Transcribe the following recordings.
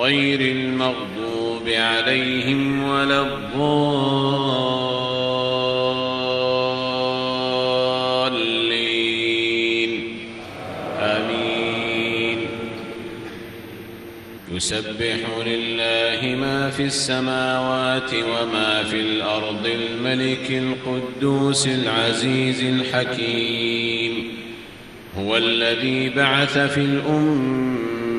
غير المغضوب عليهم ولا الضالين. آمين. يسبح لله ما في السماوات وما في الأرض الملك القدوس العزيز الحكيم. هو الذي بعث في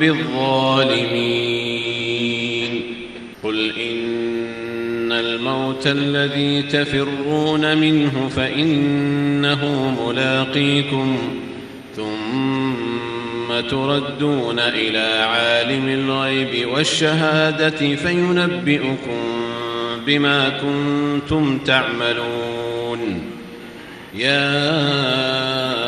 بالظالمين. قل إن الموت الذي تفرون منه فإنه ملاقيكم ثم تردون إلى عالم الغيب والشهادة فينبئكم بما كنتم تعملون. يا